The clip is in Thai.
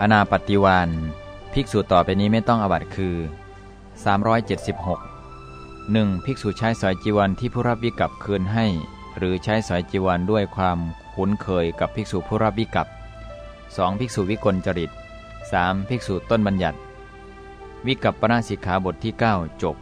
อนาปฏิวานภิกษุต่อไปนี้ไม่ต้องอบัตคือ 376 1. ภิกษุใช้สอยจีวรที่ผู้รับวิกับคืนให้ หรือใช้สอยจีวรด้วยความคุ้นเคยกับภิกษุผู้รับวิกับ 2. ภิกษุวิกลจริต 3. ภิกษุต้นบัญญัติ วิกับปนาสิกขาบทที่ 9 จบ